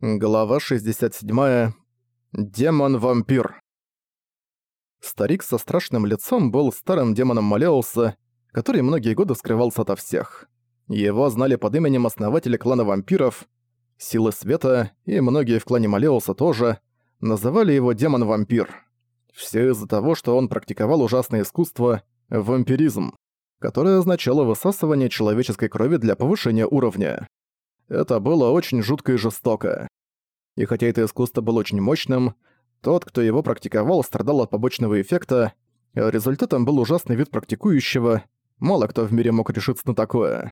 Глава 67. Демон-вампир. Старик со страшным лицом был старым демоном Малеуса, который многие годы скрывался ото всех. Его знали под именем основателя клана вампиров, Силы Света, и многие в клане Малеуса тоже, называли его Демон-вампир. Все из-за того, что он практиковал ужасное искусство – вампиризм, которое означало высасывание человеческой крови для повышения уровня. Это было очень жутко и жестоко. И хотя это искусство было очень мощным, тот, кто его практиковал, страдал от побочного эффекта, а результатом был ужасный вид практикующего, мало кто в мире мог решиться на такое.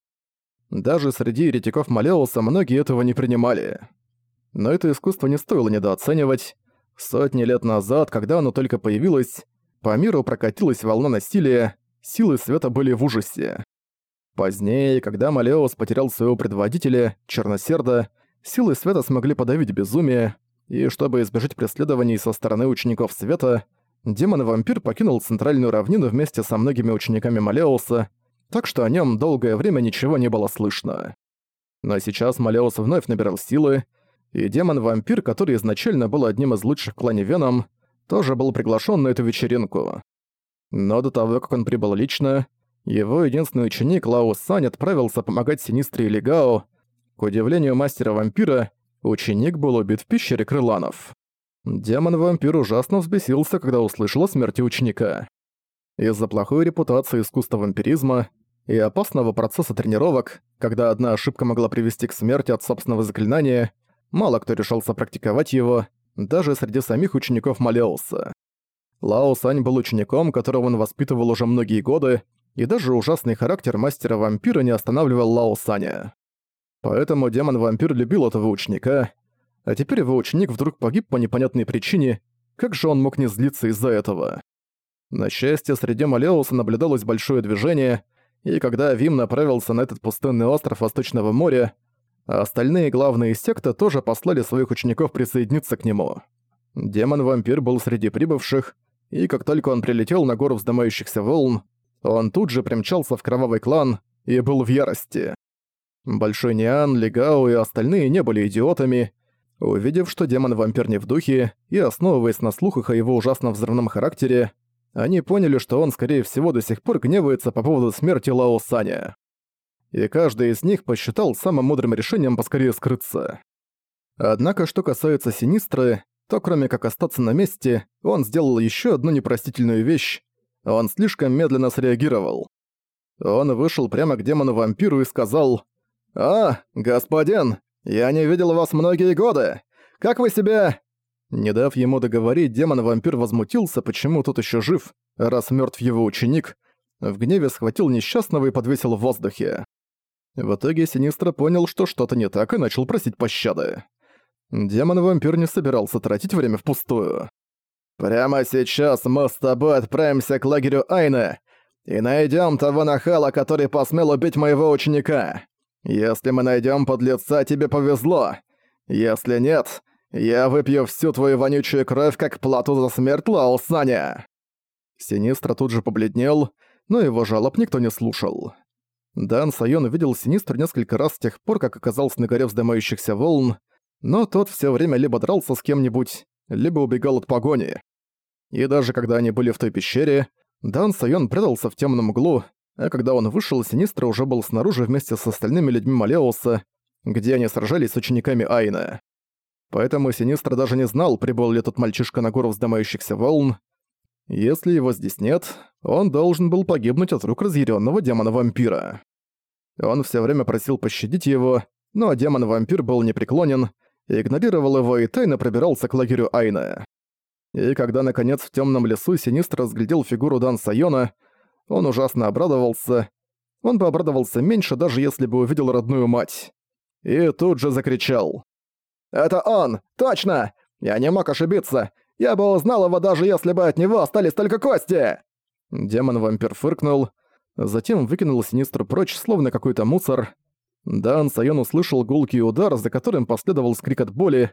Даже среди еретиков Малеуса многие этого не принимали. Но это искусство не стоило недооценивать. Сотни лет назад, когда оно только появилось, по миру прокатилась волна насилия, силы света были в ужасе. Позднее, когда Малеус потерял своего предводителя, Черносерда, силы света смогли подавить безумие, и чтобы избежать преследований со стороны учеников света, демон-вампир покинул центральную равнину вместе со многими учениками Малеуса, так что о нем долгое время ничего не было слышно. Но сейчас Малеус вновь набирал силы, и демон-вампир, который изначально был одним из лучших в клане Веном, тоже был приглашен на эту вечеринку. Но до того, как он прибыл лично, его единственный ученик Лао Сань отправился помогать Синистре и Легао. К удивлению мастера-вампира, ученик был убит в пещере крыланов. Демон-вампир ужасно взбесился, когда услышал о смерти ученика. Из-за плохой репутации искусства вампиризма и опасного процесса тренировок, когда одна ошибка могла привести к смерти от собственного заклинания, мало кто решался практиковать его, даже среди самих учеников Малеуса. Лао Сань был учеником, которого он воспитывал уже многие годы, и даже ужасный характер мастера-вампира не останавливал Лао Саня. Поэтому демон-вампир любил этого ученика, а теперь его ученик вдруг погиб по непонятной причине, как же он мог не злиться из-за этого? На счастье, среди Малеуса наблюдалось большое движение, и когда Вим направился на этот пустынный остров Восточного моря, остальные главные секты тоже послали своих учеников присоединиться к нему. Демон-вампир был среди прибывших, и как только он прилетел на гору вздымающихся волн, он тут же примчался в кровавый клан и был в ярости. Большой Ниан, Легао и остальные не были идиотами. Увидев, что демон-вампир не в духе, и основываясь на слухах о его ужасном взрывном характере, они поняли, что он, скорее всего, до сих пор гневается по поводу смерти Лао Саня. И каждый из них посчитал самым мудрым решением поскорее скрыться. Однако, что касается Синистры, то кроме как остаться на месте, он сделал еще одну непростительную вещь, он слишком медленно среагировал. Он вышел прямо к демону-вампиру и сказал «А, господин, я не видел вас многие годы. Как вы себя...» Не дав ему договорить, демон-вампир возмутился, почему тот еще жив, раз мертв его ученик, в гневе схватил несчастного и подвесил в воздухе. В итоге Синистра понял, что что-то не так, и начал просить пощады. Демон-вампир не собирался тратить время впустую. Прямо сейчас мы с тобой отправимся к лагерю Айны и найдем того нахала, который посмел убить моего ученика. Если мы найдем подлеца, тебе повезло. Если нет, я выпью всю твою вонючую кровь, как плату за смерть Лао Саня». Синистра тут же побледнел, но его жалоб никто не слушал. Дан Сайон видел Синистру несколько раз с тех пор, как оказался на горе вздымающихся волн, но тот все время либо дрался с кем-нибудь, либо убегал от погони. И даже когда они были в той пещере, Дан Сайон прятался в темном углу, а когда он вышел, Синистра уже был снаружи вместе с остальными людьми Малеуса, где они сражались с учениками Айна. Поэтому Синистра даже не знал, прибыл ли тот мальчишка на гору вздымающихся волн. Если его здесь нет, он должен был погибнуть от рук разъяренного демона-вампира. Он все время просил пощадить его, но демон-вампир был непреклонен, игнорировал его и тайно пробирался к лагерю Айна. И когда, наконец, в темном лесу Синистр разглядел фигуру Дан Сайона, он ужасно обрадовался. Он бы обрадовался меньше, даже если бы увидел родную мать. И тут же закричал. «Это он! Точно! Я не мог ошибиться! Я бы узнал его, даже если бы от него остались только кости!» Демон-вампир фыркнул, затем выкинул Синистру прочь, словно какой-то мусор. Дан Сайон услышал гулкий удар, за которым последовал скрик от боли.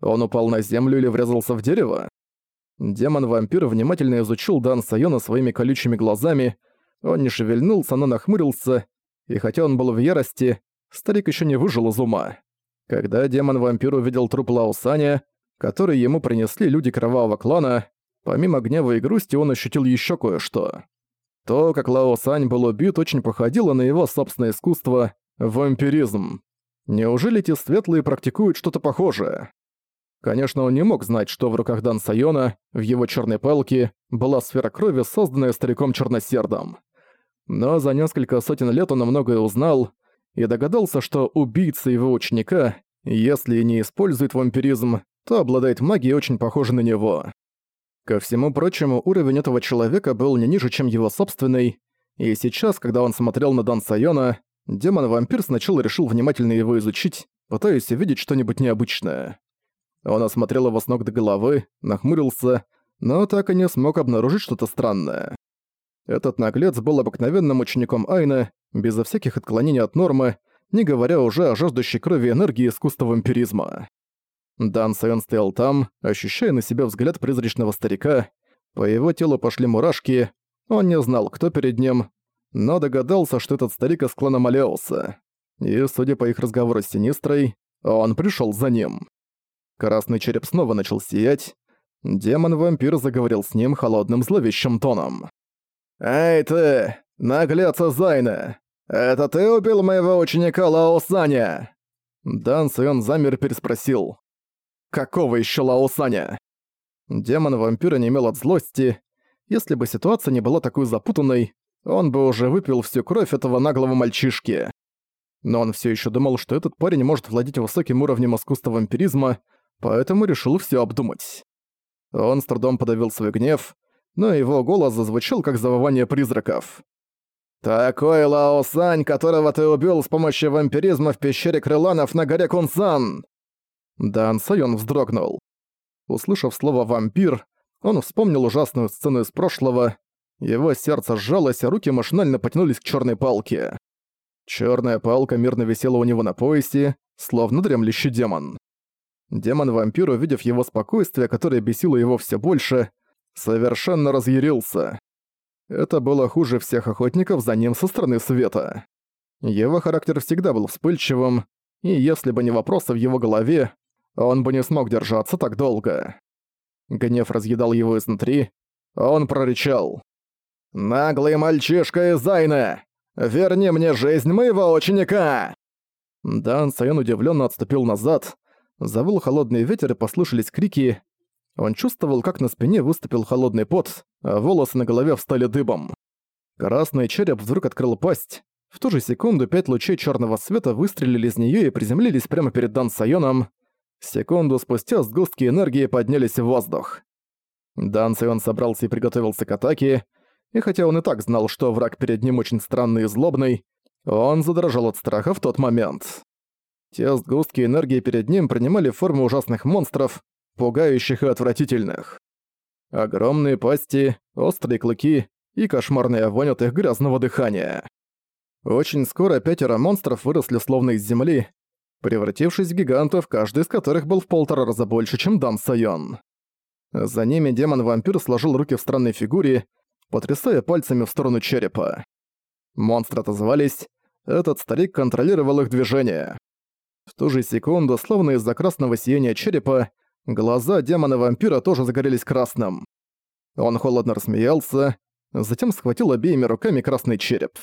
Он упал на землю или врезался в дерево? Демон-вампир внимательно изучил Дан Сайона своими колючими глазами. Он не шевельнулся, но нахмурился, и хотя он был в ярости, старик еще не выжил из ума. Когда демон-вампир увидел труп Лаусаня, который ему принесли люди кровавого клана, помимо гнева и грусти он ощутил еще кое-что. То, как Лао Сань был убит, очень походило на его собственное искусство — вампиризм. Неужели те светлые практикуют что-то похожее? Конечно, он не мог знать, что в руках Дан Сайона, в его черной палке, была сфера крови, созданная стариком Черносердом. Но за несколько сотен лет он многое узнал и догадался, что убийца его ученика, если не использует вампиризм, то обладает магией очень похожей на него. Ко всему прочему, уровень этого человека был не ниже, чем его собственный, и сейчас, когда он смотрел на Дан Сайона, демон-вампир сначала решил внимательно его изучить, пытаясь увидеть что-нибудь необычное. Он осмотрел его с ног до головы, нахмурился, но так и не смог обнаружить что-то странное. Этот наглец был обыкновенным учеником Айна, безо всяких отклонений от нормы, не говоря уже о жаждущей крови энергии искусства вампиризма. Дан Сайон стоял там, ощущая на себя взгляд призрачного старика. По его телу пошли мурашки. Он не знал, кто перед ним, но догадался, что этот старик из клана Малеуса. И, судя по их разговору с Синистрой, он пришел за ним. Красный череп снова начал сиять. Демон-вампир заговорил с ним холодным зловещим тоном. «Эй ты, наглец Зайна! Это ты убил моего ученика Лао Саня?» Дан Сайон замер переспросил. Какого еще Лаосаня? Демон-вампир онемел от злости. Если бы ситуация не была такой запутанной, он бы уже выпил всю кровь этого наглого мальчишки. Но он все еще думал, что этот парень может владеть высоким уровнем искусства вампиризма, поэтому решил все обдумать. Он с трудом подавил свой гнев, но его голос зазвучал как завывание призраков. «Такой Лао Сань, которого ты убил с помощью вампиризма в пещере крыланов на горе Кунсан! Дан Сайон вздрогнул. Услышав слово «вампир», он вспомнил ужасную сцену из прошлого. Его сердце сжалось, а руки машинально потянулись к черной палке. Черная палка мирно висела у него на поясе, словно дремлющий демон. Демон-вампир, увидев его спокойствие, которое бесило его все больше, совершенно разъярился. Это было хуже всех охотников за ним со стороны света. Его характер всегда был вспыльчивым, и если бы не вопросы в его голове, он бы не смог держаться так долго. Гнев разъедал его изнутри, он прорычал. «Наглый мальчишка из Зайна! Верни мне жизнь моего ученика!» Дан Сайон удивленно отступил назад, завыл холодный ветер и послышались крики. Он чувствовал, как на спине выступил холодный пот, а волосы на голове встали дыбом. Красный череп вдруг открыл пасть. В ту же секунду пять лучей черного света выстрелили из нее и приземлились прямо перед Дан Сайоном. Секунду спустя сгустки энергии поднялись в воздух. Дан Сайон собрался и приготовился к атаке, и хотя он и так знал, что враг перед ним очень странный и злобный, он задрожал от страха в тот момент. Те сгустки энергии перед ним принимали форму ужасных монстров, пугающих и отвратительных. Огромные пасти, острые клыки и кошмарная вонь от их грязного дыхания. Очень скоро пятеро монстров выросли словно из земли, превратившись в гигантов, каждый из которых был в полтора раза больше, чем Дан Сайон. За ними демон-вампир сложил руки в странной фигуре, потрясая пальцами в сторону черепа. Монстры отозвались, этот старик контролировал их движение. В ту же секунду, словно из-за красного сияния черепа, глаза демона-вампира тоже загорелись красным. Он холодно рассмеялся, затем схватил обеими руками красный череп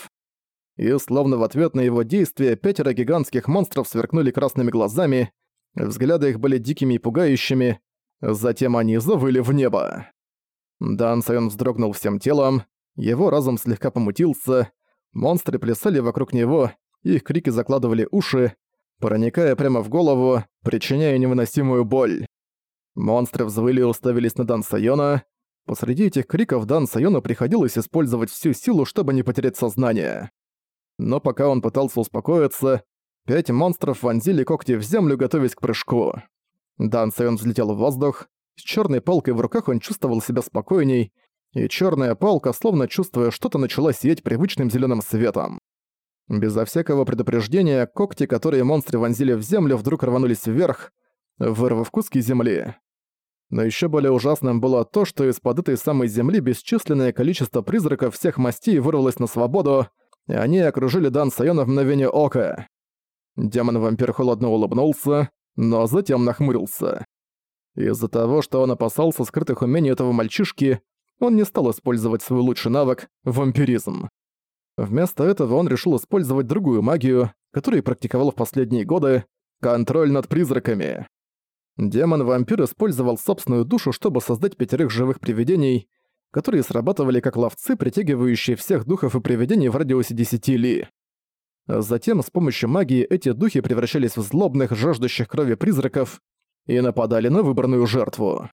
и словно в ответ на его действия пятеро гигантских монстров сверкнули красными глазами, взгляды их были дикими и пугающими, затем они завыли в небо. Дан Сайон вздрогнул всем телом, его разум слегка помутился, монстры плясали вокруг него, их крики закладывали уши, проникая прямо в голову, причиняя невыносимую боль. Монстры взвыли и уставились на Дан Сайона. Посреди этих криков Дан Сайону приходилось использовать всю силу, чтобы не потерять сознание но пока он пытался успокоиться, пять монстров вонзили когти в землю, готовясь к прыжку. Дан Сайон взлетел в воздух, с черной палкой в руках он чувствовал себя спокойней, и черная палка, словно чувствуя что-то, начала сиять привычным зеленым светом. Безо всякого предупреждения, когти, которые монстры вонзили в землю, вдруг рванулись вверх, вырвав куски земли. Но еще более ужасным было то, что из-под этой самой земли бесчисленное количество призраков всех мастей вырвалось на свободу, и они окружили Дан Сайона в мгновение ока. Демон-вампир холодно улыбнулся, но затем нахмурился. Из-за того, что он опасался скрытых умений этого мальчишки, он не стал использовать свой лучший навык — вампиризм. Вместо этого он решил использовать другую магию, которую практиковал в последние годы — контроль над призраками. Демон-вампир использовал собственную душу, чтобы создать пятерых живых привидений, которые срабатывали как ловцы, притягивающие всех духов и привидений в радиусе 10 ли. Затем с помощью магии эти духи превращались в злобных, жаждущих крови призраков и нападали на выбранную жертву.